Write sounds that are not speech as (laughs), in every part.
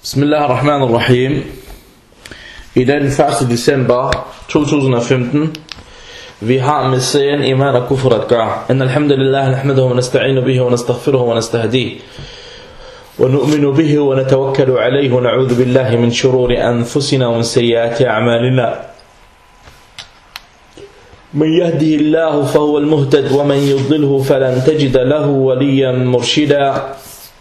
Bismillah ar-Rahman ar-Rahim. I den 1. december 2015, vi har med serien Iman nahmaduhu wa nasta'inu bihi wa nastaghfiruhu wa nastahdihi. ونؤمن به ونتوكل عليه ونعوذ بالله من شرور أنفسنا ومن سيئات أعمالنا من يهده الله فهو المهتد ومن يضله فلن تجد له وليا مرشدا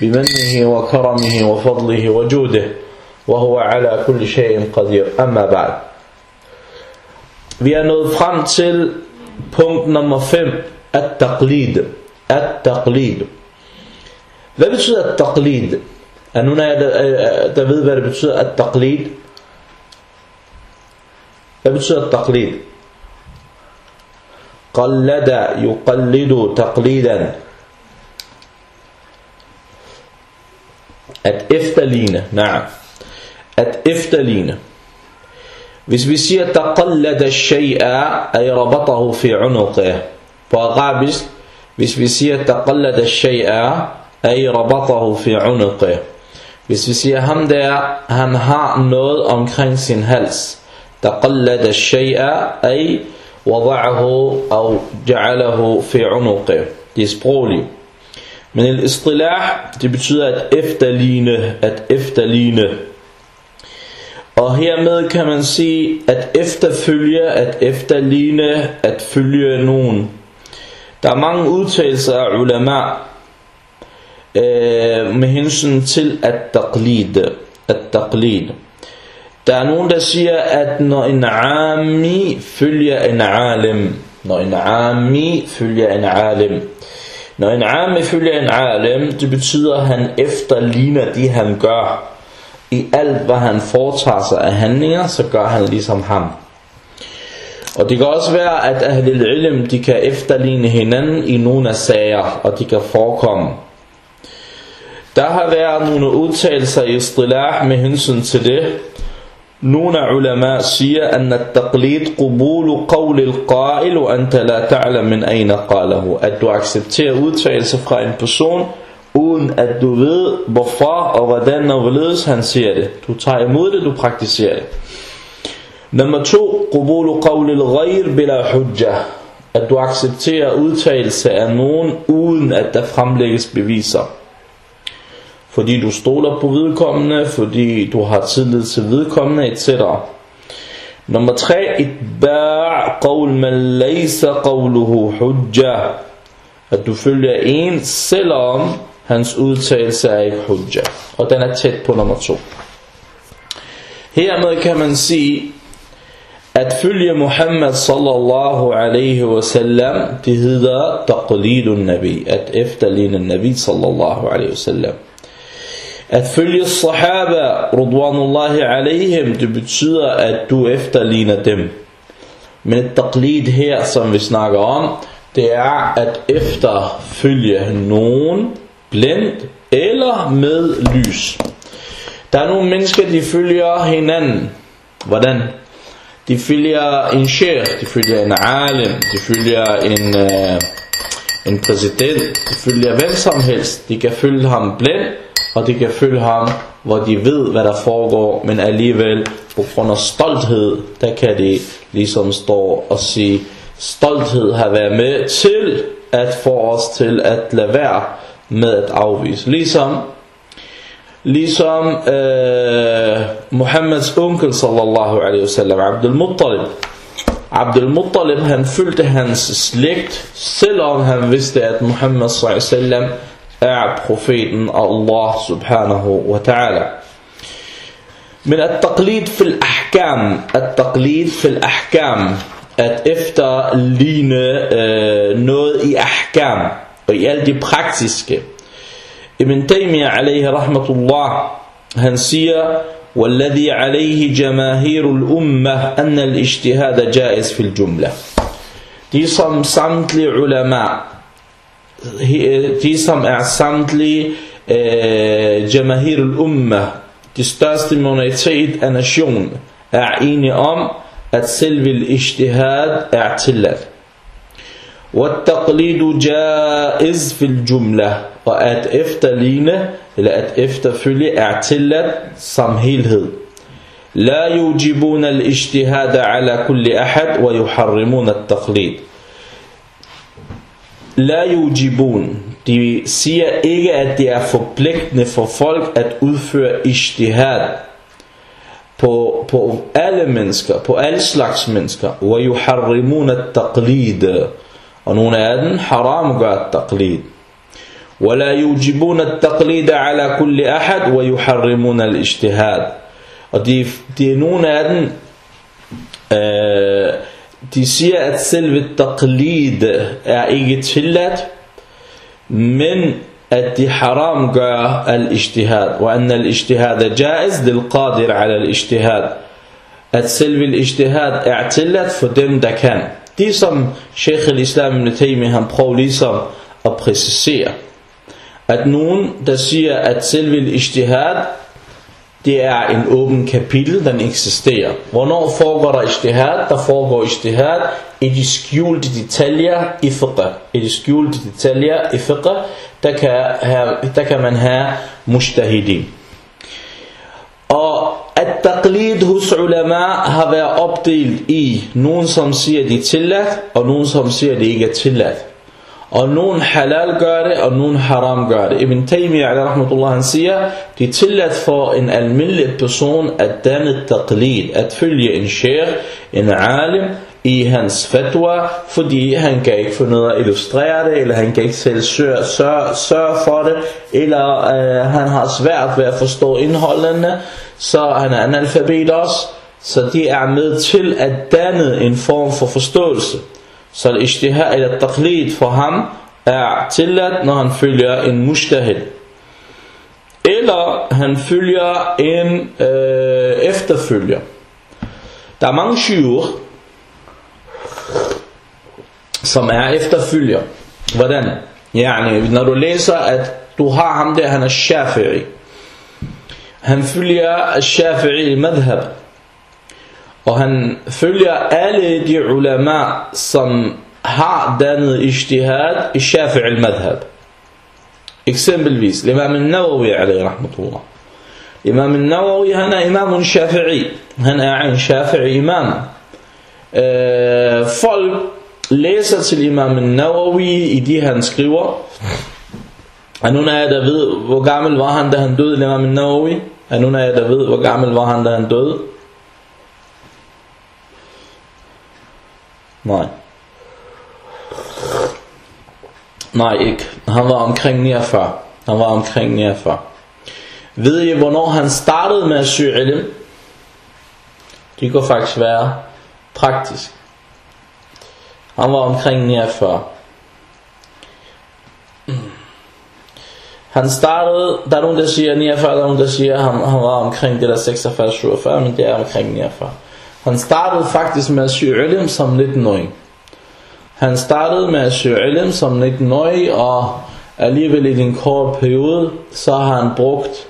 بمنه وكرمه وفضله وجوده وهو على كل شيء قدير أما بعد Vi er nået frem til punkt nummer 5 At-taqlid At-taqlid Hvad betyder at-taqlid? Er nogen af jer, der, der ved, hvad det betyder at-taqlid? Hvad betyder at-taqlid? Qallada yuqallidu taqlidan At efterligne, nej. At efterligne. Hvis vi siger taqallada shay'a, ay rabatahu fi unuqih. På arabisk, hvis vi siger taqallada shay'a, ay rabatahu fi unuqih. Hvis vi siger ham der, han har noget omkring sin hals. Taqallada shay'a, ay wada'ahu aw ja'alahu fi unuqih. Det er sprogligt. Men el istilah, det betyder at efterligne, at efterligne. Og hermed kan man sige, at efterfølge, at efterligne, at følge nogen. Der er mange udtalelser af ulama øh, med hensyn til at taqlid. At taqlid. Der er nogen, der siger, at når en ami følger en alim, når en ami følger en alim, når en arm ifølge en alim, det betyder, at han efterligner det, han gør. I alt, hvad han foretager sig af handlinger, så gør han ligesom ham. Og det kan også være, at Ahlil Ilm, de kan efterligne hinanden i nogle af sager, og de kan forekomme. Der har været nogle udtalelser i istilah med hensyn til det. Nogle af ulama siger, at at-taqlid qubulu qawli al-qa'il, og anta la ta'lam min ayna qalahu. At du accepterer udtalelser fra en person, uden at du ved, hvorfor og hvordan og hvorledes han siger det. Du tager imod det, du praktiserer det. Nummer to, qubulu qawli al-ghayr bila hujja. At du accepterer udtalelse af nogen, uden at der fremlægges beviser fordi du stoler på vedkommende, fordi du har tillid til vedkommende, etc. Nummer 3, itba' qawl man laysa qawluhu hujja. At du følger en, selvom hans udtalelse er ikke hujja. Og den er tæt på nummer 2. Hermed kan man sige, at følge Muhammad sallallahu alaihi wasallam, det hedder taqlidun nabi, at efterligne nabi sallallahu alaihi wasallam. At følge sahaba, rudwanullahi alaihim, det betyder, at du efterligner dem. Men et taqlid her, som vi snakker om, det er at efterfølge nogen blindt eller med lys. Der er nogle mennesker, de følger hinanden. Hvordan? De følger en sheikh, de følger en alim, de følger en, øh, en præsident, de følger hvem som helst. De kan følge ham blindt, og de kan følge ham, hvor de ved, hvad der foregår, men alligevel på grund af stolthed, der kan de ligesom stå og sige, stolthed har været med til at få os til at lade være med at afvise. Ligesom, ligesom øh, Muhammeds onkel sallallahu alaihi wasallam, Abdul Muttalib. Abdul Muttalib, han følte hans slægt, selvom han vidste, at Muhammed, sallallahu alaihi wasallam er profeten Allah subhanahu wa ta'ala. Men at taqlid fil ahkam, at taqlid fil ahkam, at efterligne øh, noget i ahkam, og i alt det praktiske. Ibn Taymiyyah alayhi rahmatullah, han siger, والذي عليه جماهير الأمة أن الاجتهاد جائز في الجملة De som samtlige ulama, de som er samtlige øh, jamahir al-umma, de største minoritet af nationen, er enige om, at selve al-ijtihad er tilladt. والتقليد جائز في الجملة at efterligne eller at efterfølge er tilladt som helhed. لا يوجبون الاجتهاد على كل أحد ويحرمون التقليد لا يوجبون de siger ikke at det er forpligtende for folk at udføre ijtihad på, på alle mennesker, på alle slags mennesker. ويحرمون التقليد og nogle af dem haram gør التقليد ولا يوجبون التقليد على كل أحد ويحرمون الاجتهاد og de, de er nogle af dem øh, de siger at selve taqlid er ikke tilladt men at de haram gør al-ijtihad og at al-ijtihad jaiz lil qadir ala al-ijtihad at selve al-ijtihad er tilladt for dem der kan det som Sheikh al-Islam ibn Taymiyyah han prøver ligesom at præcisere at nogen der siger at selve al-ijtihad det er en åben kapitel, den eksisterer. Hvornår foregår der ijtihad? Der foregår ijtihad i de skjulte detaljer i fiqh. I de skjulte detaljer i fiqh, der kan, have, der kan man have mujtahidin. Og at taqlid hos ulama har været opdelt i nogen som siger det er tilladt, og nogen som siger det ikke er tilladt. Og nogen halal gør det, og nogen haram gør det. Ibn Taymiyyah, rahmatullah, han siger, det er tilladt for en almindelig person at danne taqlid, at følge en sheikh, en alim, i hans fatwa, fordi han kan ikke få noget at illustrere det, eller han kan ikke selv sørge, sørge, sørge for det, eller øh, han har svært ved at forstå indholdene, så han er analfabet også, så de er med til at danne en form for forståelse. Så al-ijtihad eller taqlid for ham er tilladt, når han følger en mujtahid. Eller han følger en øh, efterfølger. Der er mange syur, som er efterfølger. Hvordan? Yani, når du læser, at du har ham der, han er shafi'i. Han følger shafi'i madhab. Og han følger alle de ulama, som har dannet ijtihad i Shafi'i al-madhab. Eksempelvis, Imam al-Nawawi alayhi rahmatullah. Imam al-Nawawi, han er imam shafi'i. Han er en shafi'i imam. Øh, folk læser til Imam al-Nawawi i de han skriver. Er nogen af jer, der ved, hvor gammel var han, da han døde, Imam al-Nawawi? Er nogen af jer, der ved, hvor gammel var han, da han døde? Nej. Nej, ikke. Han var omkring 49. Han var omkring 49. Ved I, hvornår han startede med at søge ilm? Det kunne faktisk være praktisk. Han var omkring 49. Han startede, der er nogen der siger 49, der er nogen der siger, han, han var omkring det der 46-47, men det er omkring 49. Han startede faktisk med at søge ilm som 19-årig. Han startede med at søge ilm som 19-årig, og alligevel i den kort periode, så har han brugt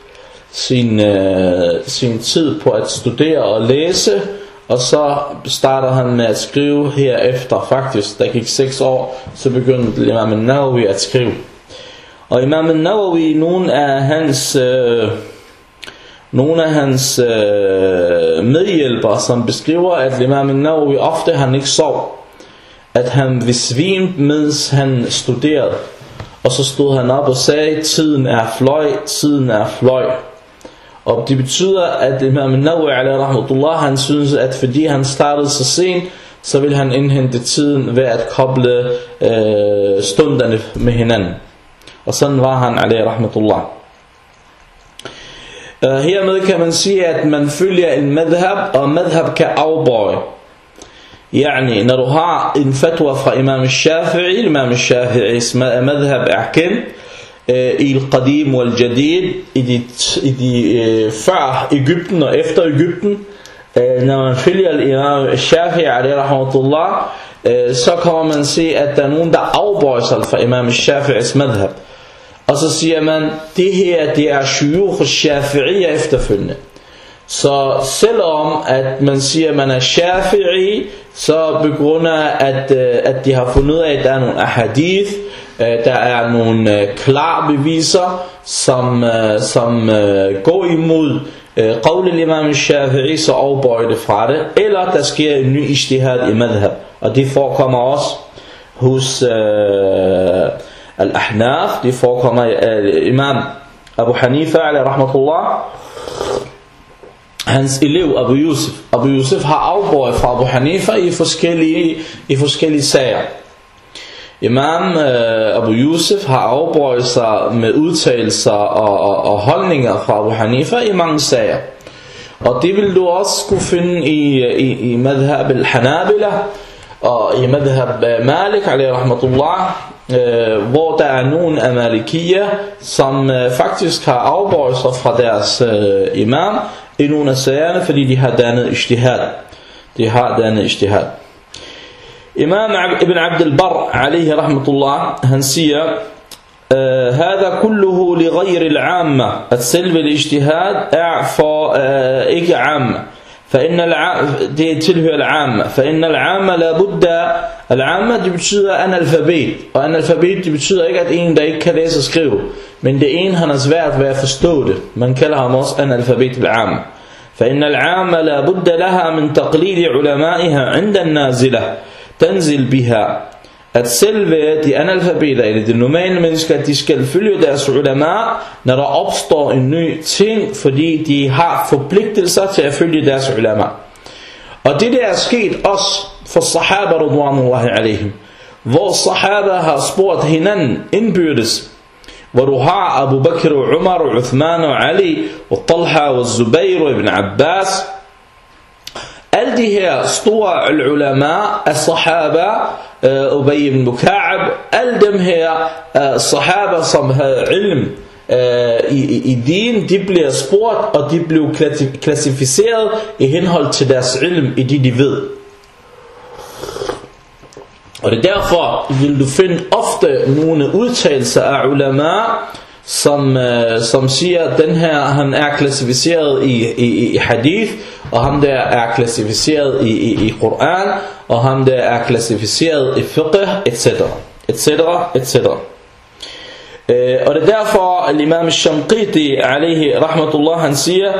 sin, øh, sin tid på at studere og læse, og så starter han med at skrive herefter, faktisk, der gik 6 år, så begyndte Imam al-Nawawi at skrive. Og Imam al-Nawawi, nogle af hans... Øh, nogle af hans øh, medhjælpere, som beskriver, at Imam Nawawi ofte han ikke sov. At han besvimte, mens han studerede. Og så stod han op og sagde, tiden er fløj, tiden er fløj. Og det betyder, at Imam Nawawi han synes, at fordi han startede så sent, så vil han indhente tiden ved at koble øh, stunderne med hinanden. Og sådan var han alaihi rahmatullah. Uh, hermed kan man sige, at man følger en madhab, og madhab kan afbøje. يعني når du har en fatwa fra Imam Shafi'i, Imam Shafi'is madhab er kendt, i al-qadim wal-jadid, i de, i de før Ægypten og efter Ægypten, når man følger Imam Shafi'i, alaihi rahmatullah, så kommer man se, at der er nogen, der afbøjer sig fra Imam Shafi'is madhab. Og så siger man, det her, det er shuyukh shafi'iyya efterfølgende. Så selvom at man siger, at man er shafi'i, så begrunder at, øh, at de har fundet ud af, at der er nogle ahadith, øh, der er nogle øh, klare beviser, som, som går imod qawli imam shafi'i, så afbøjer det fra det. Eller der sker en ny ijtihad i madhab. Og det forekommer også hos... Øh, Al-Ahnaf, det forekommer uh, imam Abu Hanifa, alaihi rahmatullah, hans elev Abu Yusuf. Abu Yusuf har afbøjet fra Abu Hanifa i forskellige, i forskellige sager. Imam uh, Abu Yusuf har afbøjet sig med udtalelser og, og, og holdninger fra Abu Hanifa i mange sager. Og det vil du også kunne finde i, i, i madhab al-Hanabila og i madhab Malik, alaihi rahmatullah, øh, hvor der er nogle af Malikier, som øh, faktisk har afbøjet sig fra deres øh, imam i nogle af sagerne, fordi de har dannet ijtihad. De har dannet ijtihad. Imam Ibn Abd al-Bar, alaihi rahmatullah, han siger, هذا كله لغير العامة at selve الاجتهاد er for uh, ikke عامة فإن tilhører العامة فإن العامة لابد العامة det betyder analfabet og analfabet det betyder ikke at en der ikke kan læse og skrive men det er en han har svært ved at forstå det man kalder ham også analfabet العام فإن العامة لابد لها من تقليد علمائها عند النازلة تنزل بها at selve de analfabeter, eller de normale mennesker, de skal følge deres ulama, når der opstår en ny ting, fordi de har forpligtelser til at følge deres ulama. Og det der er sket også for sahaba radwanullahi alaihim, hvor sahaba har spurgt hinanden indbyrdes, hvor du har Abu Bakr og Umar og Uthman og Ali og Talha og Zubair og Ibn Abbas, de her store ulama as-sahaba, øh, Ubay ibn Muka'ab, alle dem her øh, sahaba, som havde ilm øh, i, i, i din, de bliver spurgt, og de blev klassificeret i henhold til deres ilm, i det de ved. Og det er derfor, vil du finde ofte nogle udtalelser af ulamaer, som, uh, som siger, at den her, han er klassificeret i, i, i hadith, og ham der er klassificeret i, i, i Koran, og ham der er klassificeret i fiqh, etc. etc. etc. og det er derfor, at imam al-Shamqiti, alaihi rahmatullah, han siger,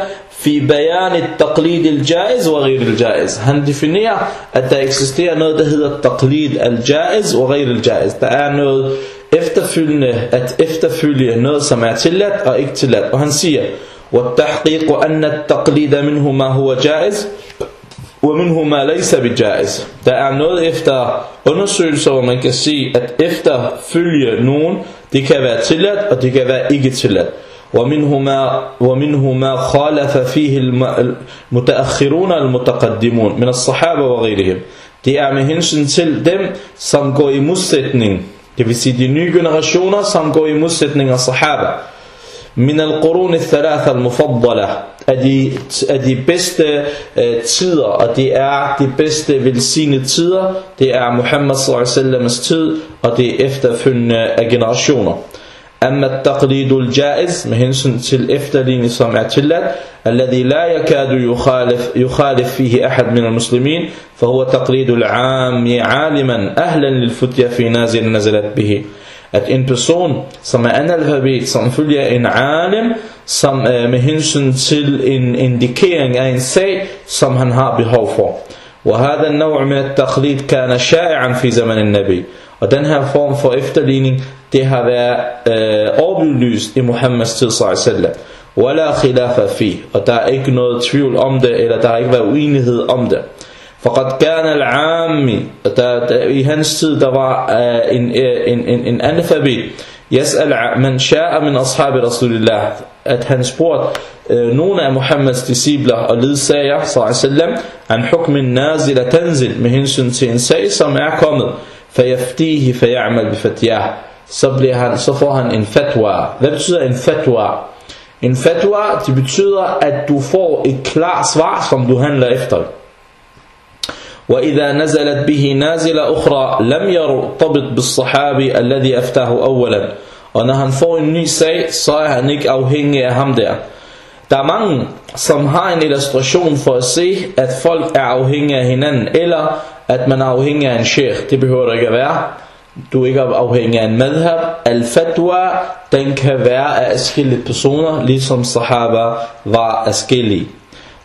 في بيان التقليد الجائز وغير الجائز han definerer at der eksisterer noget der hedder taqlid al-jaiz og غير الجائز der er noget efterfølgende at efterfølge noget som er tilladt og ikke tilladt og han siger والتحقيق أن التقليد منه ما هو جائز ومنه ما ليس بجائز Der er noget efter undersøgelser, hvor man kan sige, at efter følge nogen, det kan være tilladt, og det kan være ikke tilladt. ومنه ما, ومنه ما خالف فيه المتأخرون المتقدمون من الصحابة وغيرهم. Det er med hensyn til dem, som går i modsætning. Det vil sige de nye generationer, som går i modsætning af sahaba. Min al-Qurun al-Thalatha al-Mufaddala er de, er de bedste øh, tider, og det er de bedste velsignede tider. Det er Muhammad sallallahu alaihi tid, og det er efterfølgende generationer. أما التقليد الجائز til efterligning som er tilladt الذي لا يكاد يخالف يخالف فيه أحد من المسلمين فهو تقليد العام عالما أهلا للفتية في نازل نزلت به at en person, som er analfabet, som følger en alim, som øh, med hensyn til en indikering af en sag, som han har behov for. وهذا النوع من التقليد كان شائعا في زمن النبي og den her form for efterligning det har været øh, overbelyst i Muhammeds tid sallallahu ولا خلاف فيه og der er ikke noget tvivl om det eller der har ikke været uenighed om det فقد كان العام der, der, i hans tid der var uh, en, en, en, en analfabet يسأل من شاء من أصحاب رسول الله at han spurgte øh, nogle af Muhammeds discipler og ledsager sallam, an hukmin nazila tanzil med hensyn til en sag som er kommet Fayaftihi fayamal bifatiyah så, han, så får han en fatwa hvad betyder en fatwa en fatwa det betyder at du får et klart svar som du handler efter وإذا نزلت به نازلة أخرى لم يرتبط بالصحابي الذي أفتاه أولا Og når han får en ny sag, så er han ikke afhængig af ham der. Der er mange, som har en illustration for at se, at folk er afhængige af hinanden, eller at man er afhængig af en sheikh. Det behøver det ikke at være. Du er ikke afhængig af en madhab. Al-fatwa, den kan være af forskellige personer, ligesom sahaba var forskellige.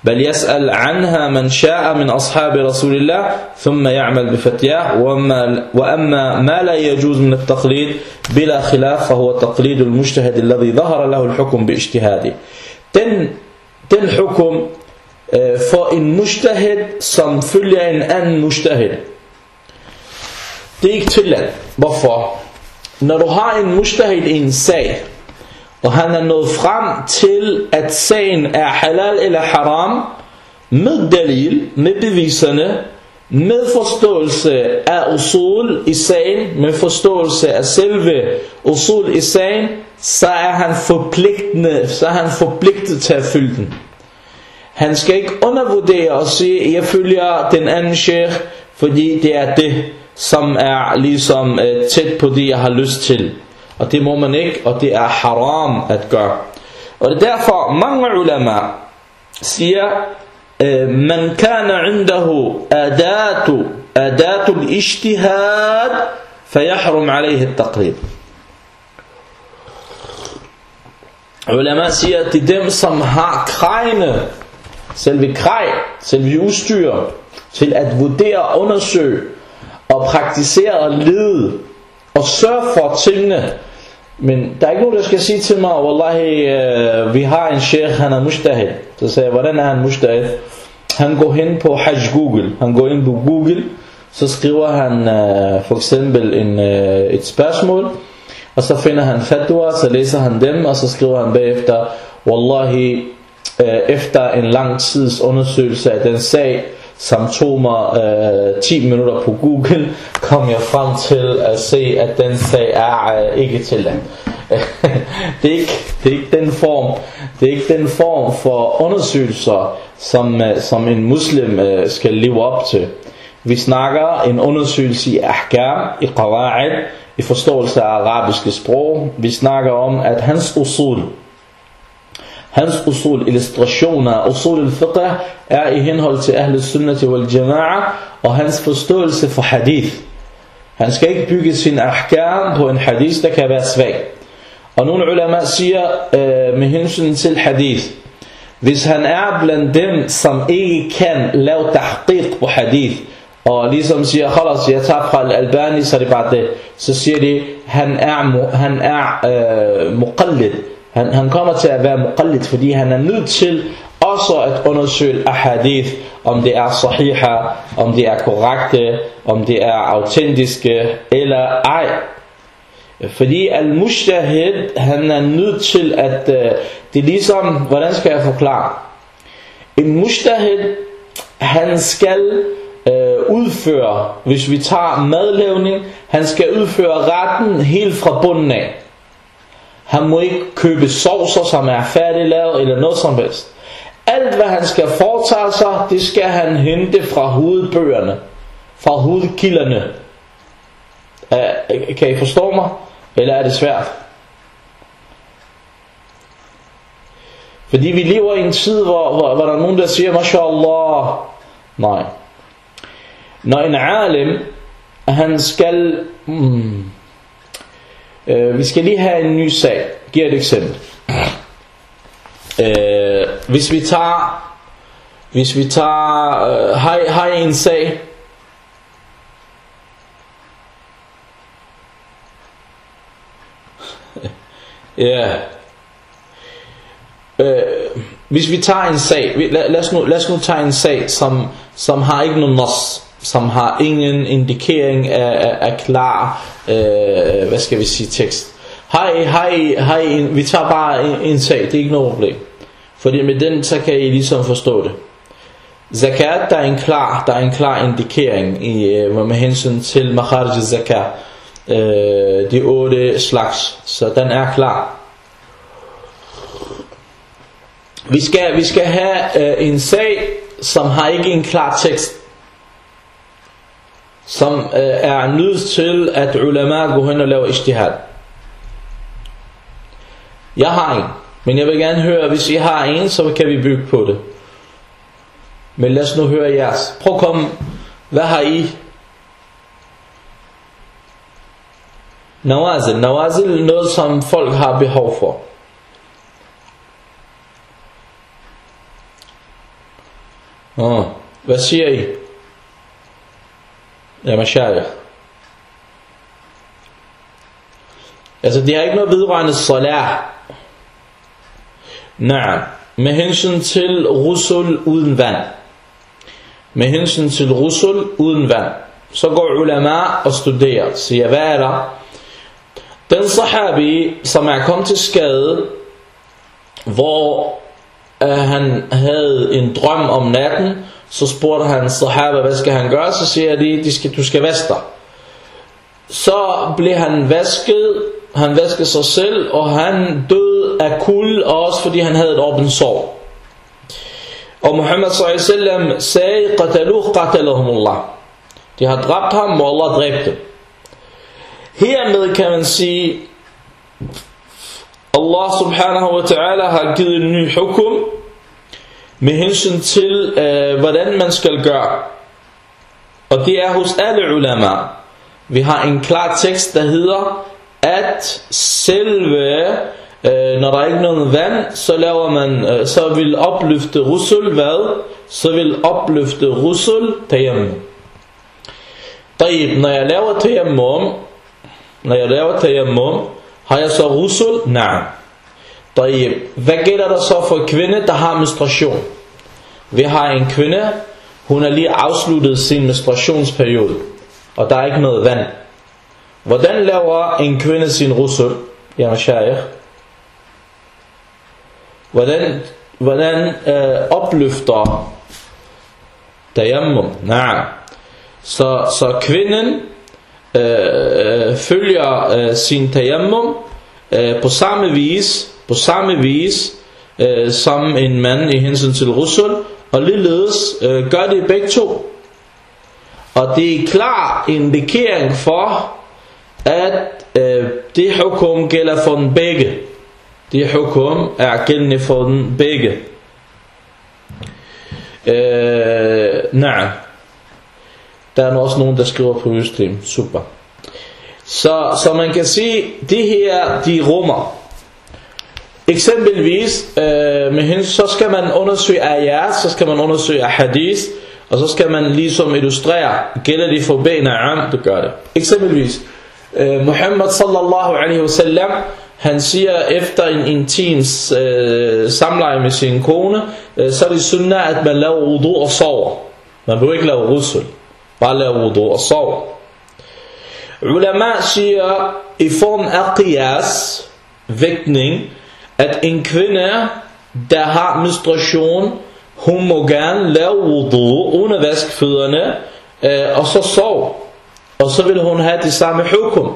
بل يسأل عنها من شاء من أصحاب رسول الله ثم يعمل بفتياه وأما, وأما ما لا يجوز من التقليد بلا خلاف فهو تقليد المجتهد الذي ظهر له الحكم باجتهاده den, den hukum øh, for en mujtahid, som følger en anden mujtahid. Det er ikke tilladt. Hvorfor? Når du har en mujtahid i en sag, og han er nået frem til, at sagen er halal eller haram, med dalil, med beviserne, med forståelse af usul i sagen, med forståelse af selve usul i sagen, så er han forpligtende, så er han forpligtet til at følge den. Han skal ikke undervurdere og sige, jeg følger den anden sheikh, fordi det er det, som er ligesom øh, tæt på det, jeg har lyst til. Og det må man ikke, og det er haram at gøre. Og det er derfor mange ulema siger, من كان عنده أداة أداة الاجتهاد فيحرم عليه التقليد Ulema siger, at det er dem, som har krejene, selve krej, selve udstyr, til at vurdere, undersøge og praktisere og lede og sørge for tingene. Men der er ikke nogen, der skal sige til mig, Wallahi, øh, vi har en sheikh, han er mustahid. Så sagde jeg, hvordan er han mustahid? Han går hen på Hajj Google. Han går ind på Google, så skriver han øh, for eksempel en, øh, et spørgsmål, og så finder han fatwa, så læser han dem, og så skriver han bagefter, Wallahi, øh, efter en lang tids undersøgelse af den sag, som tog mig øh, 10 minutter på Google, kom jeg frem til at se, at den sag er øh, ikke til det. (laughs) det, er ikke, det er ikke den form, det er ikke den form for undersøgelser, som, øh, som en muslim øh, skal leve op til. Vi snakker en undersøgelse i ahkam, i qawa'id, i forståelse af arabiske sprog. Vi snakker om, at hans usul, Hans usul, illustrationer, usul al-fiqh er i henhold til Ahl sunnati wal jama'a og hans forståelse for hadith. Han skal ikke bygge sin ahkam på en hadith, der kan være svag. Og nogle ulema siger øh, med hensyn til hadith, hvis han er blandt dem, som ikke kan lave tahqiq på hadith, og ligesom siger, khalas, jeg tager fra al-Albani, så er det bare det. Så siger de, han er, han er øh, muqallid. Han, han kommer til at være muqallid, fordi han er nødt til også at undersøge ahadith, om det er sahiha, om det er korrekte, om det er autentiske eller ej. Fordi al-mushtahid, han er nødt til at, øh, det er ligesom, hvordan skal jeg forklare? En mushtahid, han skal øh, udføre, hvis vi tager madlavning, han skal udføre retten helt fra bunden af. Han må ikke købe sovser, som er færdiglavet, eller noget som helst. Alt hvad han skal foretage sig, det skal han hente fra hovedbøgerne, fra hovedkilderne. Kan I forstå mig? Eller er det svært? Fordi vi lever i en tid, hvor, hvor, hvor der er nogen, der siger, MashaAllah. Nej. Når en alim, han skal... Hmm, øh, vi skal lige have en ny sag. Giv et eksempel. Øh, hvis vi tager... Hvis vi tager... Øh, har, har I en sag, (laughs) Ja. øh, hvis vi tager en sag, lad, lad, os nu, lad os nu tage en sag, som, som har ikke nogen nos, som har ingen indikering af, af, af klar, øh, hvad skal vi sige, tekst. Hej, hej, hej, vi tager bare en, en sag, det er ikke noget problem. Fordi med den, så kan I ligesom forstå det. Zakat, der er en klar, der er en klar indikering i, øh, med hensyn til Maharaj zakat. Øh, de otte slags, så den er klar. Vi skal, vi skal have øh, en sag, som har ikke en klar tekst. Som øh, er nødt til, at ulama går hen og laver ijtihad. Jeg har en, men jeg vil gerne høre, hvis I har en, så kan vi bygge på det. Men lad os nu høre jeres. Prøv at komme. Hvad har I? Nawazil. Nawazil noget, som folk har behov for. Oh, hvad siger I? Ja, mashayikh. Altså, det har ikke noget vedrørende salah. Nej, med hensyn til rusul uden vand. Med hensyn til rusul uden vand. Så går ulama og studerer. Siger, hvad er der? Den sahabi, som er kommet til skade, hvor øh, han havde en drøm om natten, så spurgte han sahaba, hvad skal han gøre? Så siger de, de skal, du skal vaske dig. Så blev han vasket, han vaskede sig selv, og han døde af kul, også fordi han havde et åbent sår. Og Muhammad s.a.v. sagde, qataluh qatalahumullah. De har dræbt ham, og Allah dræbte Hermed kan man sige, Allah subhanahu wa ta'ala har givet en ny hukum med hensyn til, øh, hvordan man skal gøre. Og det er hos alle ulama. Vi har en klar tekst, der hedder, at selve, øh, når der er ikke noget vand, så laver man, øh, så vil opløfte rusul hvad? Så vil opløfte rusul tayammum. طيب, når jeg laver tayammum, når jeg laver tayammum, har jeg så rusul? Nej. Tayyib. Hvad gælder der så for kvinde, der har menstruation? Vi har en kvinde, hun har lige afsluttet sin menstruationsperiode, og der er ikke noget vand. Hvordan laver en kvinde sin rusul? Ja, shaykh? Hvordan, hvordan øh, opløfter tayammum? Nej. Så, så kvinden øh, øh, følger øh, sin tayammum øh, på samme vis, på samme vis øh, som en mand i hensyn til rusul, og ligeledes øh, gør det begge to. Og det er klar indikering for, at øh, det hukum gælder for den begge. Det hukum er gældende for den begge. Øh, nej. Der er også nogen, der skriver på muslim. Super. Så, så man kan se, det her, de rummer. Eksempelvis, øh, med hende, så skal man undersøge ayat, så skal man undersøge hadith, og så skal man ligesom illustrere, gælder det for bæn am, du gør det. Eksempelvis, øh, Muhammad sallallahu alaihi wasallam, han siger efter en intims øh, samleje med sin kone, øh, så er det sunnah, at man laver wudu og sover. Man behøver ikke lave russel, Bare lave wudu og sover. Ulama siger i form af qiyas, vægtning, at en kvinde, der har menstruation, hun må gerne lave wudu, uden at vaske fødderne, øh, og så sove. Og så vil hun have det samme hukum.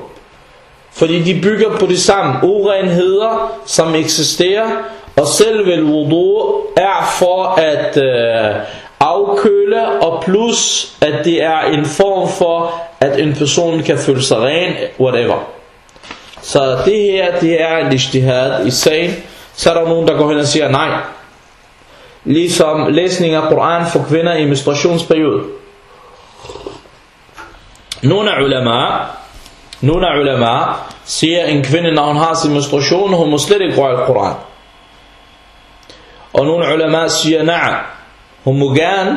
Fordi de bygger på de samme urenheder, som eksisterer, og selve wudu er for at øh, afkøle, og plus at det er en form for, at en person kan føle sig ren, whatever. Så det her, det er en ijtihad i sagen. Så er der nogen, der går hen og siger nej. Ligesom læsning af Koran for kvinder i menstruationsperiode. Nogle af ulema, nogle af ulema siger, en kvinde, når hun har sin menstruation, hun må slet ikke røre Koran. Og nogle ulema siger, nej, hun må gerne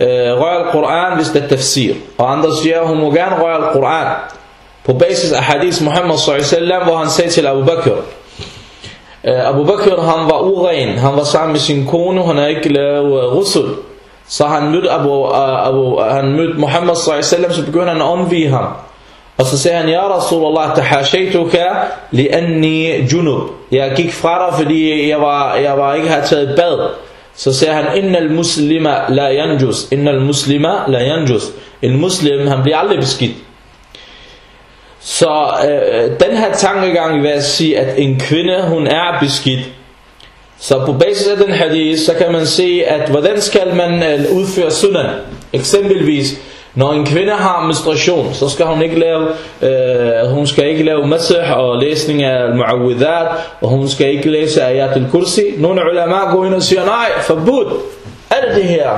øh, røre Koran, hvis det er tafsir. Og andre siger, hun må gerne røre Koran på basis af hadith Muhammad sallallahu hvor han sagde til Abu Bakr, øh, Abu Bakr han var uren, han var sammen med sin kone, han havde ikke lavet uh, rusul. Så han mødte, Abu, uh, Abu, han mødte Muhammad sallallahu så begyndte han at omvige ham. Og så sagde han, Ja Rasulallah, tahashaytuka li anni junub. Jeg gik fra dig, fordi jeg var, jeg var ikke har taget bad. Så sagde han, Innal muslima la yanjus. Innal muslima la yanjus. En muslim, han bliver aldrig beskidt. Så øh, den her tankegang vil jeg sige, at en kvinde, hun er beskidt. Så på basis af den hadith, så kan man se, at hvordan skal man øh, udføre sunnah? Eksempelvis, når en kvinde har menstruation, så skal hun ikke lave, øh, hun skal ikke lave masah og læsning af al-mu'awwidat, og hun skal ikke læse ayat al-kursi. Nogle ulema går ind og siger, nej, forbudt. Alt det her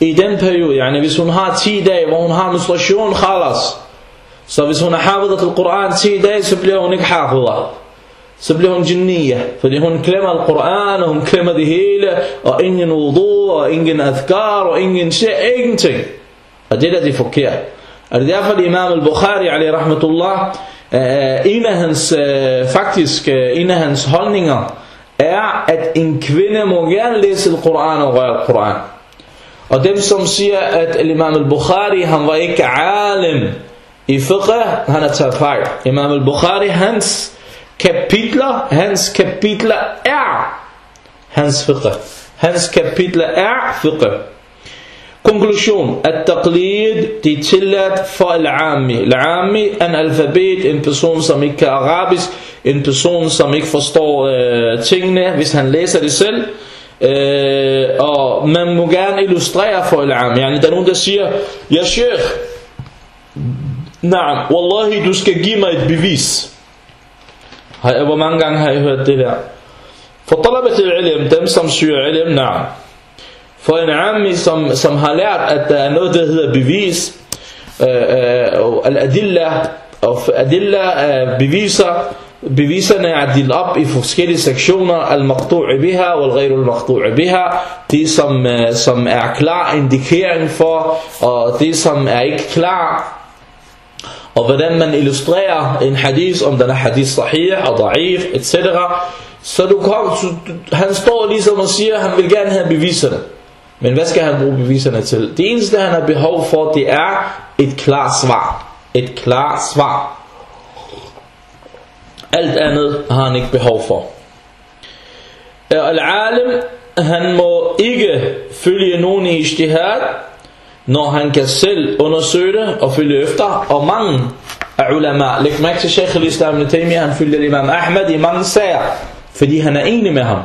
i den periode, yani hvis hun har 10 dage, hvor hun har menstruation, khalas. Så hvis hun har hafidat al-Quran 10 dage, så bliver hun ikke hafidat. Så bliver hun jinniya, fordi hun klemmer al-Quran, og hun klemmer det hele, og ingen wudu, og ingen adhkar, og ingen shit, ingenting. Og det der, det er forkert. Og det er derfor, at imam al-Bukhari, alaihi rahmatullah, en af hans, faktisk, en af hans holdninger, er, at en kvinde må gerne læse al-Quran og røre al-Quran. Og dem, som siger, at imam al-Bukhari, han var ikke alim i fiqh, han har taget fejl. Imam al-Bukhari, hans kapitler, hans kapitler er hans fiqh. Hans kapitler er fiqh. Konklusion. At-taqlid, det er tilladt for al-ami. Al-ami er en alfabet, en person, som ikke kan arabisk, en person, som ikke forstår øh, tingene, hvis han læser det selv. Øh, og man må gerne illustrere for al-ami. Yani, der er nogen, der siger, ja, sheikh, naam, wallahi, du skal give mig et bevis. Hvor mange gange har I hørt det der? For talabat al-ilm, dem som syger ilm, naam. For en ami, som, som har lært, at der er noget, der hedder bevis, øh, øh al-adilla, og adilla øh, beviser, beviserne er delt op i forskellige sektioner, al-maqtu'i biha, og al-ghayru biha, det som, øh, som er klar indikering for, og det som er ikke klar, og hvordan man illustrerer en hadith, om den er hadith sahih og da'if, etc. Så du kom, han står ligesom og siger, at han vil gerne have beviserne. Men hvad skal han bruge beviserne til? Det eneste han har behov for, det er et klart svar. Et klart svar. Alt andet har han ikke behov for. Al-alim, han må ikke følge nogen i ijtihad, når han kan selv undersøge det og følge efter. Og mange af ulama, læg mærke til Sheikh al-Islam al han følger imam Ahmad i mange sager, fordi han er enig med ham.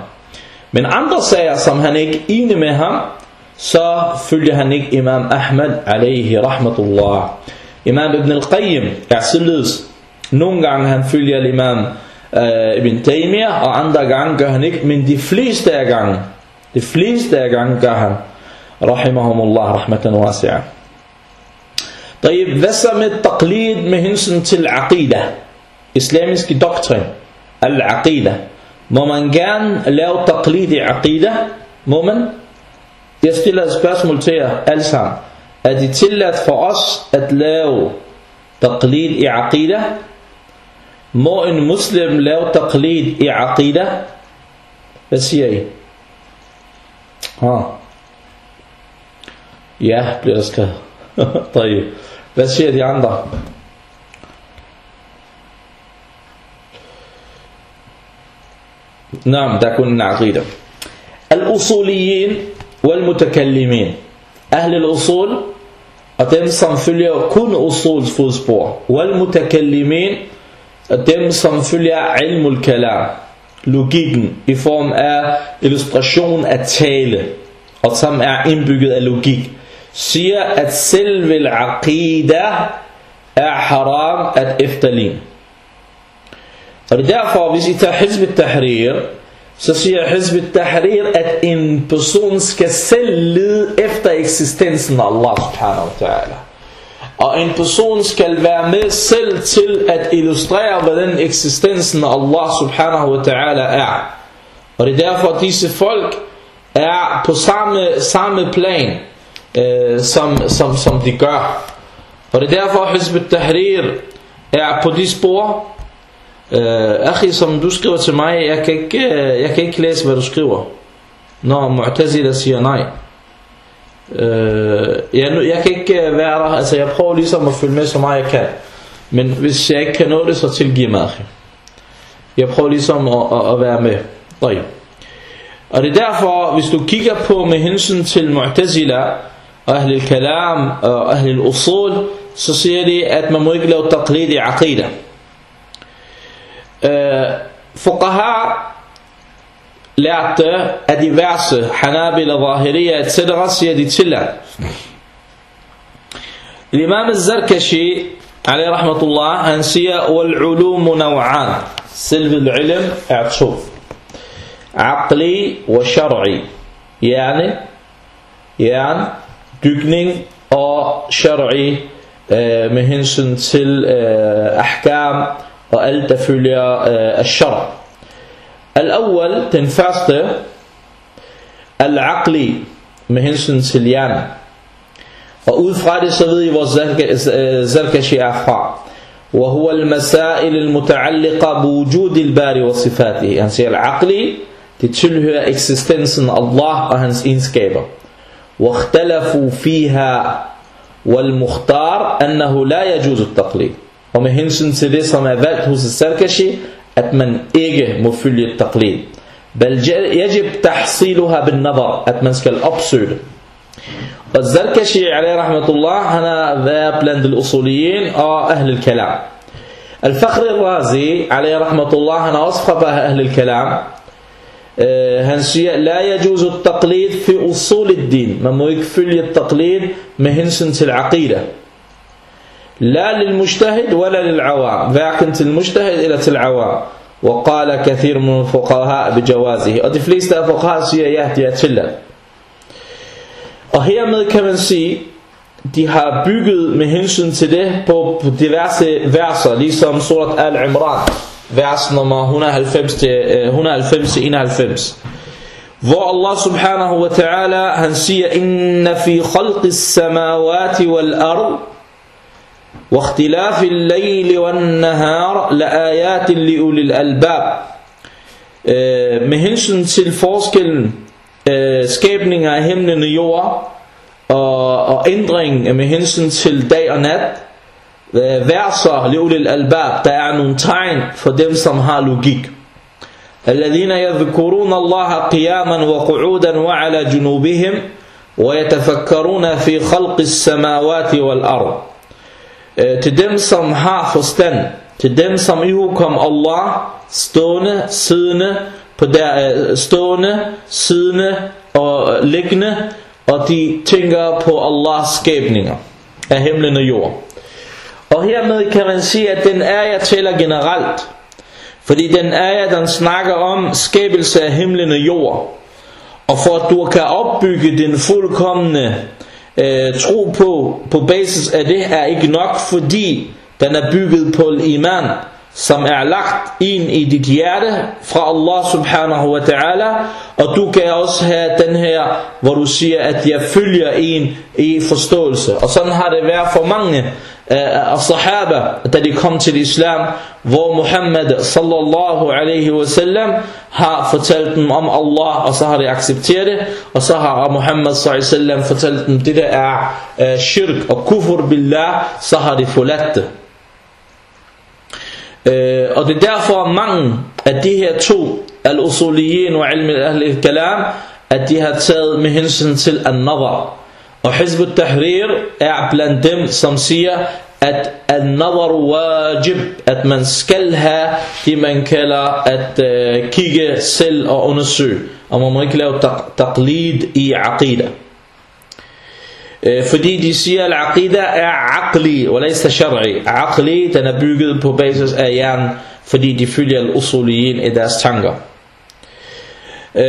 Men andre sager, som han ikke er enig med ham, så følger han ikke imam Ahmad alaihi rahmatullah. Imam Ibn al-Qayyim er således. Nogle gange han følger imam øh, Ibn Taymiyyah, og andre gange gør han ikke, men de fleste af gange, de fleste af gange gør han. رحمهم الله رحمة واسعة. طيب ذسم التقليد مهنسن til عقيدة إسلامسك دكترين العقيدة. ممن كان لو تقليد عقيدة ممن يستيل أسباس ملتية ألسان. أدي تلات فأس أتلاو تقليد عقيدة. مو إن مسلم لو تقليد عقيدة. بس هي ها. Ja, bliver der skrevet. (laughs) Hvad siger de andre? نعم ده كنا عقيدة الأصوليين والمتكلمين أهل الأصول og dem som følger kun usuls fodspor والمتكلمين og dem som følger ilmul kalam logikken i form af illustration af tale og som er indbygget af logik siger at selve al-aqidah er haram at efterligne og det er derfor hvis I tager hizb al-tahrir så siger Hizb tahrir at en person skal selv lede efter eksistensen af Allah subhanahu wa ta'ala. Og en person skal være med selv til at illustrere, hvordan eksistensen af Allah subhanahu wa ta'ala er. Og det er derfor, at disse folk er på samme, samme plan, øh, som, som, som de gør. Og det er derfor, at Hizb tahrir er på de spor, Øh, Akhi, som du skriver til mig, jeg kan, ikke, øh, jeg kan ikke læse, hvad du skriver, når Mu'tazila siger nej. Øh, jeg, jeg kan ikke øh, være der, altså jeg prøver ligesom at følge med så meget jeg kan. Men hvis jeg ikke kan nå det, så tilgiv mig, Akhi. Jeg prøver ligesom at, at, at være med. Nej. Og det er derfor, hvis du kigger på med hensyn til Mu'tazila, og Ahl al-Kalam og Ahl al-Usul, så siger de, at man må ikke lave taqlid i aqida. Øh, fuqaha lærte af diverse Hanabila, Zahiriya, etc. siger de tilladt. Imam al-Zarkashi, alayhi rahmatullah, han siger, وَالْعُلُومُ نَوْعَانِ Selve ilm er to. Aqli og shar'i. Hjerne, hjerne, dygning og shar'i øh, med hensyn til øh, ahkam og alt der følger øh, al-shar. Al-awwal, den første, al-aqli med hensyn til hjernen. Og ud fra det så ved I, hvor Zarkashi er fra. وهو المسائل المتعلقة بوجود الباري وصفاته. Det tilhører eksistensen Allah og hans egenskaber. واختلفوا فيها والمختار أنه لا يجوز التقليد. ومن هنسن til det som er السركشي at man ikke التقليد بل يجب تحصيلها بالنظر. at man skal والزركشي عليه رحمة الله أنا ذا بلند الأصوليين أو أهل الكلام. الفخر الرازي عليه رحمة الله هنا وصفة أهل الكلام. Han la yajuzu at-taqlid fi usul ad-din man må ikke følge taqlid med hensyn til aqida لا للمجتهد ولا للعوام hverken til mujtahid eller til awam وقال كثير من الفقهاء بجوازه og de fleste af fuqaha siger ja det er tilladt og hermed kan man sige de har bygget med hensyn til det på diverse verser ligesom surat al-Imran vers nummer 190 til 190 til 91 hvor Allah subhanahu wa ta'ala han siger inna fi khalqis samawati wal ard واختلاف الليل والنهار لآيات لأولي الألباب med hensyn til forskellen øh, skabninger af himlen og jord og, og ændring med hensyn til dag og nat øh, verser liulil albab der er nogle tegn for dem som har logik الذين يذكرون الله قياما وقعودا وعلى جنوبهم ويتفكرون في خلق السماوات والأرض til dem som har forstand til dem som kom Allah stående, siddende på der, stående, siddende og liggende og de tænker på Allahs skabninger af himlen og jord og hermed kan man sige at den er jeg tæller generelt fordi den ayah den snakker om skabelse af himlen og jord og for at du kan opbygge den fuldkommende øh, tro på på basis af det er ikke nok fordi den er bygget på iman som er lagt ind i dit hjerte fra Allah subhanahu wa ta'ala. Og du kan også have den her hvor du siger at jeg følger en i forståelse. Og sådan har det været for mange Øh, af sahaba da de kom til islam hvor Muhammad sallallahu alaihi wasallam har fortalt dem om Allah og så har de accepteret det og så har Muhammad sallallahu alaihi wasallam fortalt dem det der er uh, shirk og kufur billah så har de forladt det. Uh, og det er derfor mange af de her to al-usuliyin og ilm al-kalam at de har taget med hensyn til an-nazar. Og Hizb tahrir er blandt dem, som siger, at al-nazar wajib, at man skal have det, man kalder at uh, kigge selv og undersøge. Og man må ikke lave taqlid i aqida. Uh, fordi de siger, at al-aqida er aqli, og ikke shar'i. Aqli, den er bygget på basis af hjernen, fordi de følger al-usuliyin i deres tanker. Uh,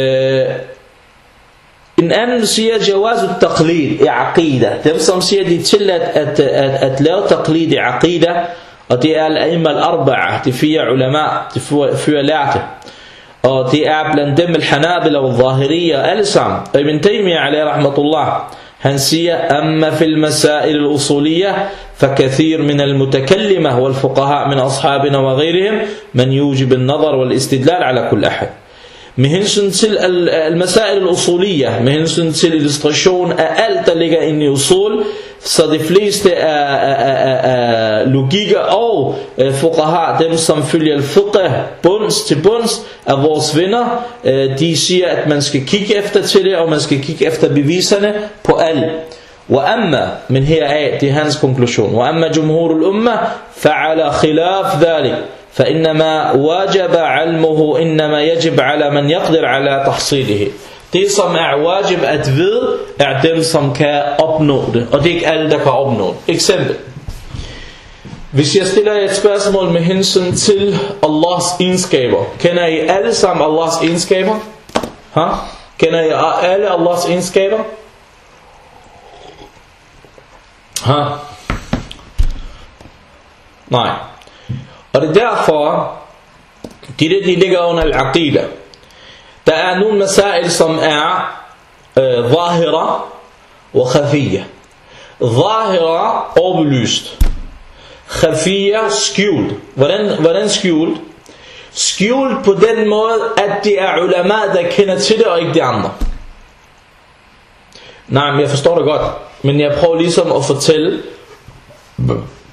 إن أمسية جواز التقليد عقيدة. تمسى أمسية دي تشلت أتلا تقليد عقيدة. أتي الأئمة الأربعة تفيا علماء تفيا لعته أتي بلان دم الحنابلة والظاهرية ألسام. ابن تيمية عليه رحمة الله هنسية. أما في المسائل الأصولية فكثير من المتكلمة والفقهاء من أصحابنا وغيرهم من يوجب النظر والاستدلال على كل أحد. Med til al-masail al-usuliyya, med hensyn til illustration af alt, der ligger inde i usul, så de fleste af, af, af, af logikker og uh, fuqaha, dem som følger al-fiqh bunds til bunds af vores venner, uh, de siger, at man skal kigge efter til det, og man skal kigge efter beviserne på alt. وأما من هي آية دي هانس كونكلوشون وأما جمهور الأمة فعلى خلاف ذلك فإنما واجب علمه إنما يجب على من يقدر على تحصيله Det som er wajib at vide, er dem som kan opnå det. Og det er ikke alle, der kan opnå det. Eksempel. Hvis jeg stiller et spørgsmål med hensyn til Allahs egenskaber. Kender I alle sammen Allahs egenskaber? Ha? Kender I alle Allahs egenskaber? Ha? Nej. Og det er derfor, de der de ligger under al-aqida. Der er nogle masail, som er øh, zahira og khafiyya. Zahira overbelyst. Khafiyya skjult. Hvordan, hvordan skjult? Skjult på den måde, at det er ulama, der kender til det, og ikke de andre. Nej, men jeg forstår det godt. Men jeg prøver ligesom at fortælle,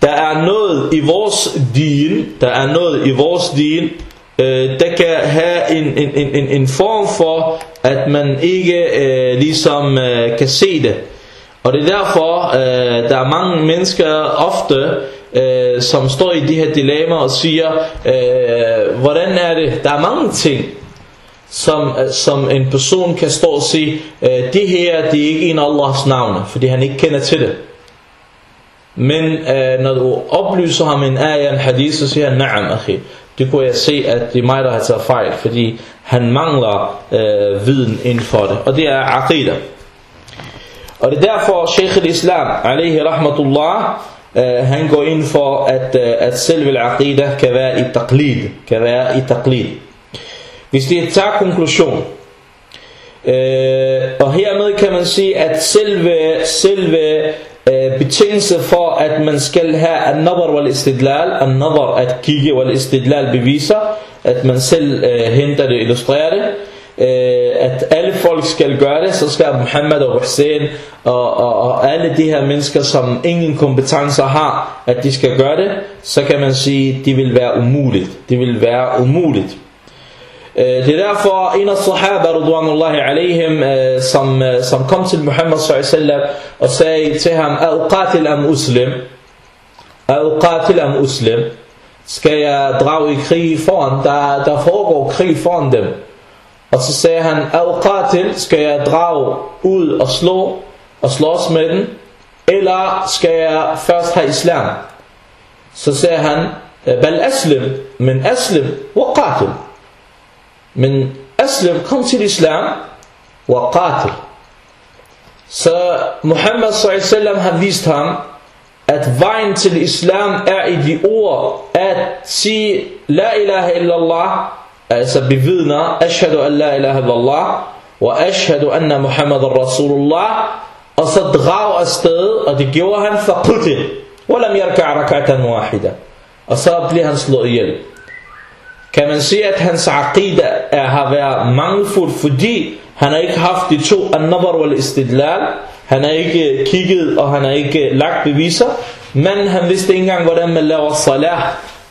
der er noget i vores din, der er noget i vores din, øh, der kan have en, en, en, en form for, at man ikke øh, ligesom øh, kan se det. Og det er derfor, øh, der er mange mennesker ofte, øh, som står i de her dilemmaer og siger, øh, hvordan er det? Der er mange ting, som, øh, som en person kan stå og sige, øh, det her det er ikke en af Allahs navne, fordi han ikke kender til det. Men øh, når du oplyser ham en ayah, en hadith, så siger han, na'am, akhi. Det kunne jeg se, at det er mig, der har taget fejl, fordi han mangler øh, viden inden for det. Og det er aqidah. Og det er derfor, Sheikh al-Islam, alaihi rahmatullah, øh, han går ind for, at, øh, at selve al-aqidah kan være i taqlid. Kan være i taqlid. Hvis det tager konklusion, øh, og hermed kan man sige, at selve, selve øh, betingelse for, at man skal have an-nazar wal-istidlal, an-nazar at kigge wal-istidlal beviser, at man selv øh, henter det, illustrerer det, øh, at alle folk skal gøre det, så skal Muhammad og Hussein og, og, og alle de her mennesker, som ingen kompetencer har, at de skal gøre det, så kan man sige, det vil være umuligt. Det vil være umuligt. Øh, det er derfor en af sahaba radwanullahi alaihim øh, som, øh, som kom til Muhammad sallallahu og sagde til ham Al-Qatil am Muslim? Al-Qatil am Muslim? Skal jeg drage i krig foran der, der foregår krig foran dem. Og så sagde han Al-Qatil skal jeg drage ud og slå og slås med den? Eller skal jeg først have islam? Så sagde han Bal aslim Men aslim wa qatil. Kom til islam og qatil. Så Muhammad sallallahu har vist ham, at vejen til islam er i de ord, at sige La ilaha illallah, altså bevidner, ashhadu an la ilaha illallah, og ashhadu anna Muhammad rasulullah, og så drag afsted, og det gjorde han for Putin. ولم يركع ركعة واحدة og så bliver han slået ihjel kan man sige, at hans aqida er, har været mangelfuld, fordi han har ikke haft de to an-nabar wal istidlal, han har ikke øh, kigget, og han har ikke øh, lagt beviser, men han vidste ikke engang, hvordan man laver salah,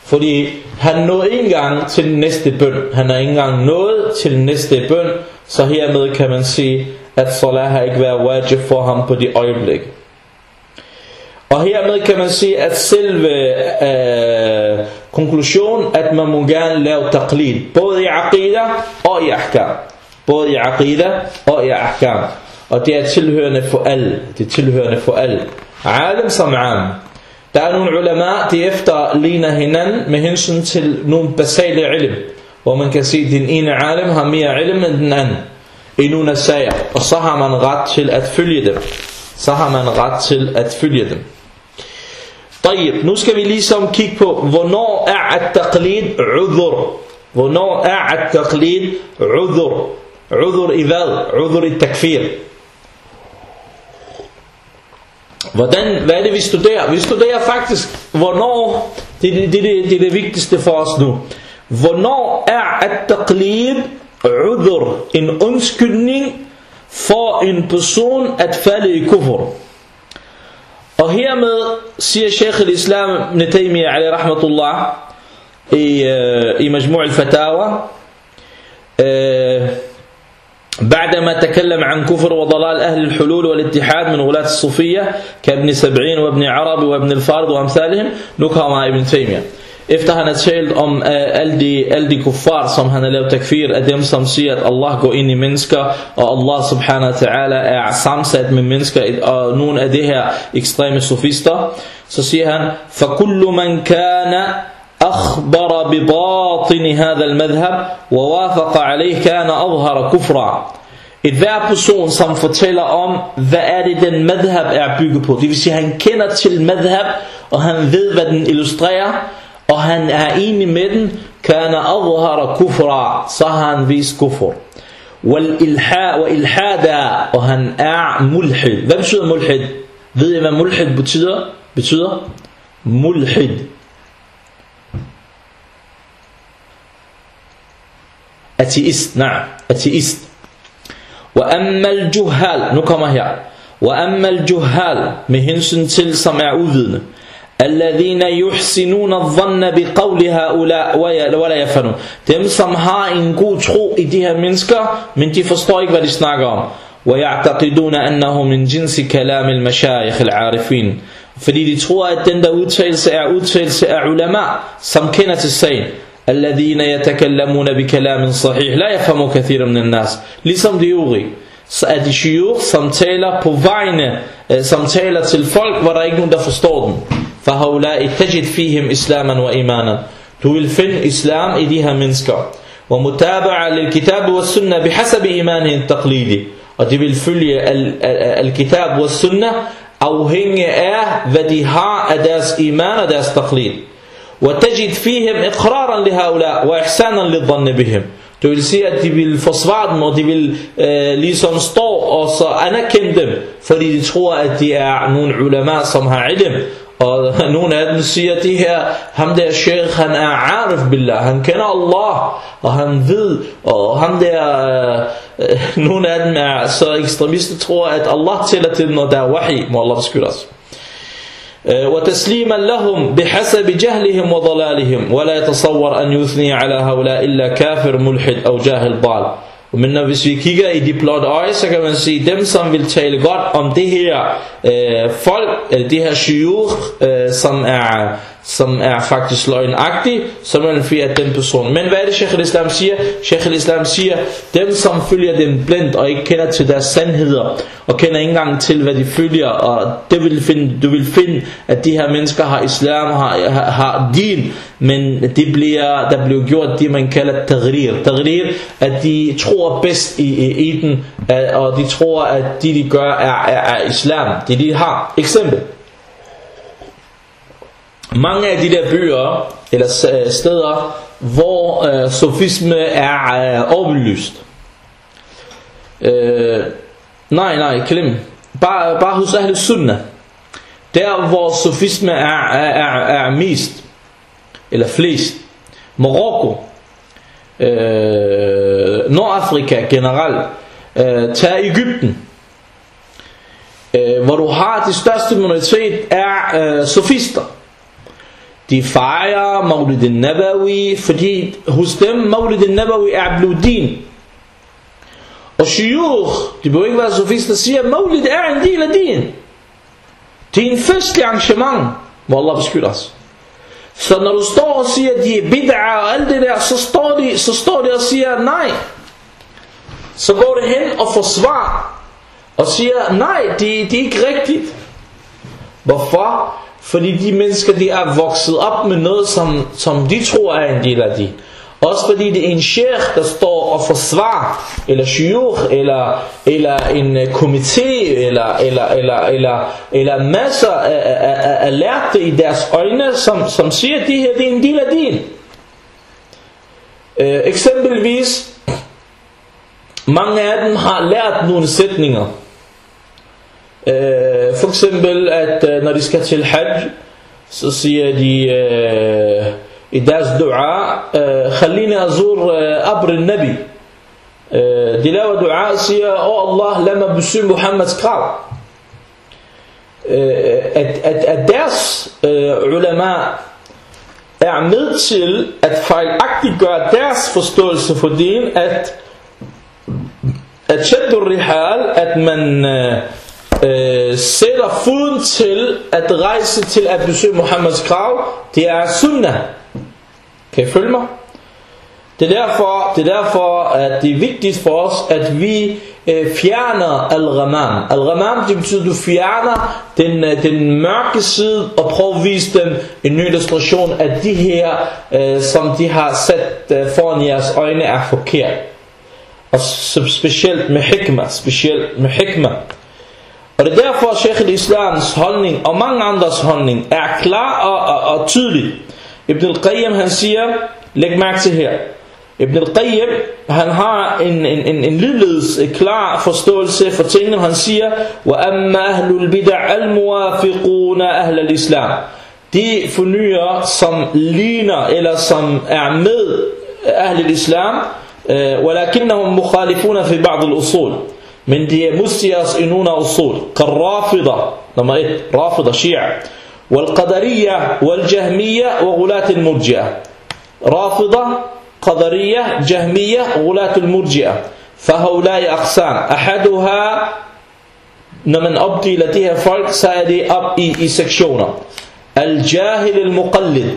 fordi han nåede ikke engang til den næste bøn. Han har ikke engang nået til den næste bøn, så hermed kan man sige, at salah har ikke været wajib for ham på det øjeblik. Og hermed kan man sige, at selve øh, konklusion, at man må gerne lave taqlid, både i aqida og i ahkam. Både i aqida og i ahkam. Og det er tilhørende for alle. Det er tilhørende for alle. Alim som am. Der er nogle ulama, de efterligner hinanden med hensyn til nogle basale ilm. Hvor man kan sige, at den ene alim har mere ilm end den anden. I nogle sager. Og så har man ret til at følge dem. Så har man ret til at følge dem. طيب nu skal vi ligesom kigge på hvornår er at-taqlid udhur hvornår er at-taqlid udhur udhur i hvad udhur i takfir Hvordan, hvad er det vi studerer? Vi studerer faktisk, hvornår, det, det, det, det, det er det vigtigste for os nu. Hvornår er at-taqlid udhr, en undskyldning for en person at falde i kufr? Og hermed siger Sheikh al-Islam Ibn Taymiyyah rahmatullah i, i Majmu' al-Fatawa بعدما تكلم عن كفر وضلال أهل الحلول والاتحاد من غلاة الصوفية كابن سبعين وابن عربي وابن الفارض وأمثالهم نكها ابن تيمية. Efter han har talt om uh, alle, de, alle de kuffar, som han har lavet takfir, af dem som siger, at Allah går ind i mennesker, og Allah subhanahu wa ta'ala er sammensat med mennesker, og nogle af de her ekstreme sofister, så siger han, فَكُلُّ مَنْ كَانَ أخبر بباطن هذا المذهب ووافق عليه كان أظهر كفرا Et hver person, som fortæller om, hvad er det, den madhab er bygget på. Det vil sige, at han kender til madhab, og han ved, hvad den illustrerer, Og han er enig med den, kan adhara kufra, så har han vist kufr. Wal ilhada, og han er mulhid. Hvad betyder mulhid? Ved I, hvad mulhid betyder? Betyder? Mulhid. ateist, nej, ateist. وأما الجهال, nu kommer her. وأما الجهال, med hensyn til, som er uvidende. الذين يحسنون الظن بقول هؤلاء ولا يفهمون dem som har en god tro i de her mennesker men de forstår ikke hvad de snakker om ويعتقدون أنه من جنس كلام المشايخ العارفين fordi de tror at den der udtalelse er udtalelse af ulama som kender til sagen الذين يتكلمون بكلام صحيح لا يفهم كثير من الناس ligesom de øvrige så er de shiur, som taler på vegne, som taler til folk, hvor der ikke er nogen, der forstår dem. فهؤلاء تجد فيهم إسلاما وإيمانا Du vil finde islam i de her mennesker. ومتابعة للكتاب والسنة بحسب إيمانه التقليدي. Og de vil følge al-kitab og sunnah afhængig af, hvad de har af deres iman og deres taqlid. وتجد فيهم إقرارا لهؤلاء وإحسانا للظن بهم Det vil sige, at de vil forsvare dem, og de vil øh, ligesom stå og så anerkende dem, fordi de tror, at de er nogle ulama, som har ilm. Og nogle af dem siger, at de her, ham der sheikh, han er arif billah, han kender Allah, og han ved, og ham der, øh, nogle af dem er så ekstremister, tror, at Allah tæller til dem, når der er wahi, må Allah beskytte os. وتسليما لهم بحسب جهلهم وضلالهم ولا يتصور أن يثني على هؤلاء إلا كافر ملحد أو جاهل ضال Men når hvis vi kigger i de blotte øje, så kan man sige, dem som vil tale godt om det her øh, folk, eller det her shiur, øh, som er som er faktisk løgnagtig, så man sige, at den person. Men hvad er det, Sheikh al-Islam siger? Sheikh al-Islam siger, dem som følger dem blindt og ikke kender til deres sandheder, og kender ikke engang til, hvad de følger, og det vil finde, du vil finde, at de her mennesker har islam, har, har, har din, men det bliver, der bliver gjort det, man kalder tagrir. Tagrir, at de tror bedst i, i, i den, og de tror, at det de gør er, er, er islam. Det de har. Eksempel. Mange af de der byer, eller øh, steder, hvor øh, sofisme er øh, overbelyst. Øh, nej, nej, klem. Bare, bare hos Ahle Sunnah. Der hvor sofisme er, er, er, er mest, eller flest. Marokko, øh, Nordafrika generelt, øh, tag Ægypten, øh, hvor du har de største minoritet er øh, sofister. De fejrer Mawlid al-Nabawi, fordi hos dem Mawlid al-Nabawi er blevet din. Og shiur, det behøver ikke være sofister, siger, Mawlid er en del af din. Det er en festlig arrangement, hvor Allah beskytter os. Så når du står og siger, at de er bid'a og alt det der, så står de, så står de og siger nej. Så går det hen og forsvarer og siger, nej, det, det er ikke rigtigt. Hvorfor? Fordi de mennesker, de er vokset op med noget, som, som de tror er en del af de. Også fordi det er en sheikh, der står og forsvarer, eller shiur, eller, eller en øh, komité, eller, eller, eller, eller, eller masser af, af, af, af lærte i deres øjne, som, som siger, at det her det er en del af din. Øh, eksempelvis, mange af dem har lært nogle sætninger. Øh, for eksempel, at øh, når de skal til hajj, så siger de øh, i deres dua, øh, Khalini azur øh, abr nabi. Øh, de laver dua og siger, Åh oh Allah, lad mig besøge Muhammeds grav. Øh, at, at, at deres øh, ulama er med til at fejlagtiggøre deres forståelse for din, at at shaddu rihal, at man øh, øh, sætter foden til at rejse til at besøge Muhammeds grav, det er sunnah. Kan I følge mig? Det er derfor, det er derfor at det er vigtigt for os, at vi øh, fjerner al-ghamam. Al-ghamam, det betyder, at du fjerner den, øh, den mørke side og prøver at vise dem en ny illustration af de her, øh, som de har sat øh, foran jeres øjne, er forkert. Og specielt med hikmah, specielt med hikmah. Og det er derfor, at Sheikh al-Islams holdning og mange andres holdning er klar og, og, og tydelig. Ibn al-Qayyim han siger, læg mærke til her, Ibn al-Qayyim, han har en, en, en, en lydledes klar forståelse for tingene. Han siger, وَأَمَّا أَهْلُ الْبِدَعَ الْمُوَافِقُونَ أَهْلَ الْإِسْلَامِ De fornyer, som ligner eller som er med أهل الإسلام ولكنهم مخالفون في بعض الأصول من دي مسياس إنون أصول كالرافضة نمبر 1 رافضة شيعة والقدرية والجهمية وغلاة المرجئة رافضة قدرية جهمية غلاة المرجئة فهؤلاء أقسام أحدها når man opdeler de her folk, så er det op i, i sektioner. Al-Jahil al-Muqallid.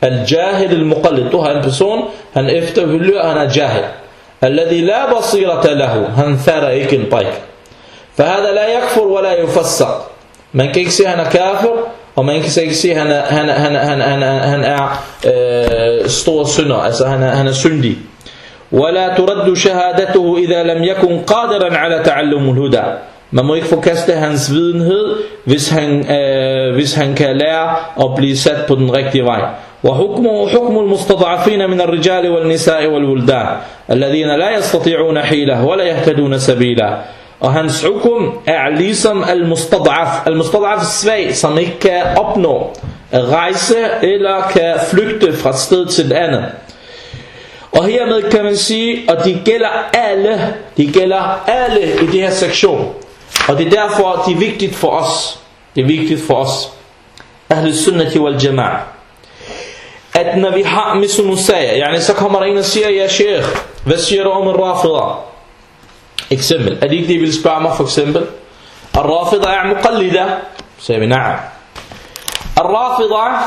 Al-Jahil al-Muqallid. Du har en person, han efterfølger, han er jahil. الذي لا بصيرة له. هن ثار إكن طيك فهذا لا يكفر ولا يفسق. من كيك سي أنا كافر ومن كيك سي أنا أنا أنا أنا أنا أنا استوى سنة أنا أنا سندي. ولا ترد شهادته إذا لم يكن قادرا على تعلم الهدى. man må ikke forkaste hans videnhed, hvis han, øh, hvis han kan lære at blive sat på den rigtige vej. وحكمه حكم المستضعفين من الرجال والنساء والولدان الذين لا يستطيعون حيلة ولا يهتدون سبيلا وهنس حكم أعليسم المستضعف المستضعف السفي سميك أبنو غايسة إلى كفلكت فاستيت سدانا Og hermed kan man sige, at de gælder alle, de gælder alle i det her sektion. Og det er derfor, at de er vigtigt for os. Det er vigtigt for os. Ahle sunnati wal jama'ah. At når vi har nogle sager, yani så kommer der en og siger, ja sheikh, hvad siger du om en rafida? Eksempel. Er det ikke det, I vil spørge mig for eksempel? Al-Rafida er muqallida. Siger vi, nej. Al-Rafida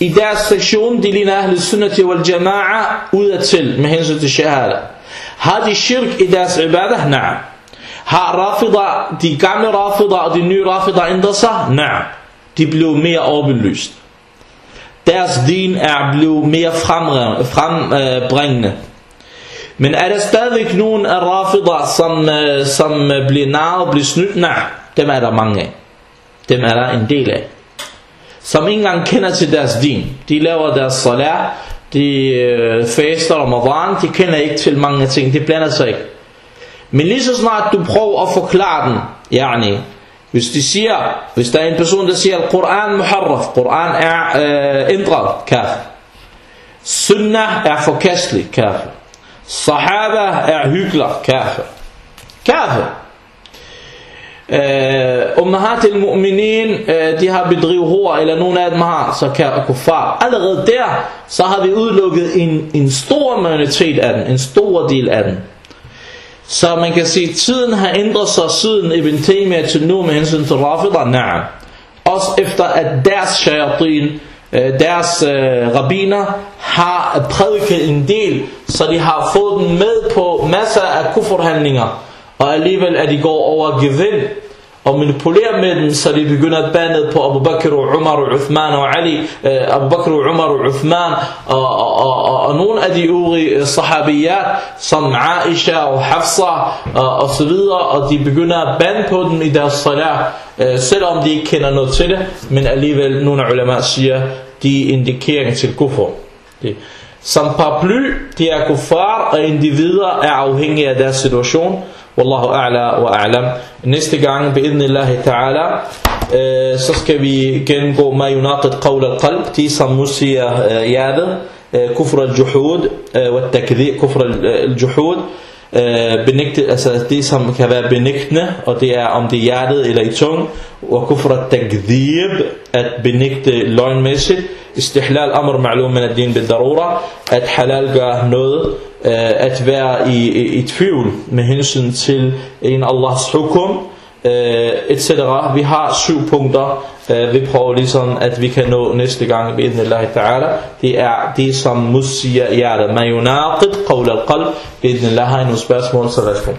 i deres sektion, de ligner Ahl sunnati wal jama'a udadtil med hensyn til shahada. Har de shirk i deres ibadah? Nej. Har Rafida, de gamle Rafida og de nye Rafida ændret sig? Nej. De blev mere overbelyst. Deres din er blevet mere frembringende. Øh, Men er der stadigvæk nogen af Rafida, som, øh, som øh, bliver narret og bliver snydt? Nej, dem er der mange af. Dem er der en del af. Som ikke engang kender til deres din. De laver deres salat, de øh, faster Ramadan, de kender ikke til mange ting, de blander sig ikke. Men lige så snart du prøver at forklare den, yani, hvis de siger, hvis der er en person, der siger, at Koran muharraf, Koran er eh, øh, ændret, kafir. Sunnah er forkastelig, kafir. Sahaba er hyggelig, kafir. Kafir. Eh, uh, Ummahat al-Mu'minin, øh, eh, de har bedrivet hår, eller nogen af dem har, så kan kuffar. Allerede der, så har vi udelukket en, en stor majoritet af den, en stor del af den. Så man kan sige, at tiden har ændret sig siden Ibn Taymiyyah til nu med hensyn til Rafida, nej. Også efter at deres shayatin, øh, deres øh, rabbiner har prædiket en del, så de har fået den med på masser af kufferhandlinger, og alligevel er de går over gevind og manipulerer med dem, så de begynder at bande på Abu Bakr og Umar og Uthman og Ali, uh, Abu Bakr og Umar og Uthman og, og, og, og, og nogle af de øvrige eh, sahabiyat, som Aisha og Hafsa og, og så videre, og de begynder at bande på dem i deres salat, uh, selvom de ikke kender noget til det, men alligevel nogle ulema siger, de indikerer til kufur. Det. Som paraply, de er kuffar, og individer er afhængige af deres situation, Wallahu a'la wa a'lam. Næste gang, bi'idnillahi ta'ala, øh, så skal vi gennemgå ma yunaqid qawl al-qalb, de som modsiger hjertet, kufr al-juhud, wa takdhib, kufr al-juhud, benægte, altså det som kan være benægtende, og det er om det er hjertet eller i tungen, og kufr al-takdhib, at benægte løgnmæssigt, istihlal amr ma'lum min ad-din bil-darura, at halal gør noget, Øh, at være i, i, i tvivl med hensyn til en Allahs hukum, øh, etc. Vi har syv punkter, øh, vi prøver ligesom, at vi kan nå næste gang, bi'idnillahi ta'ala. Det er det, som musiger hjertet. Man yunaqid qawla al-qalb. Bi'idnillah har I nogle spørgsmål, så værsgo.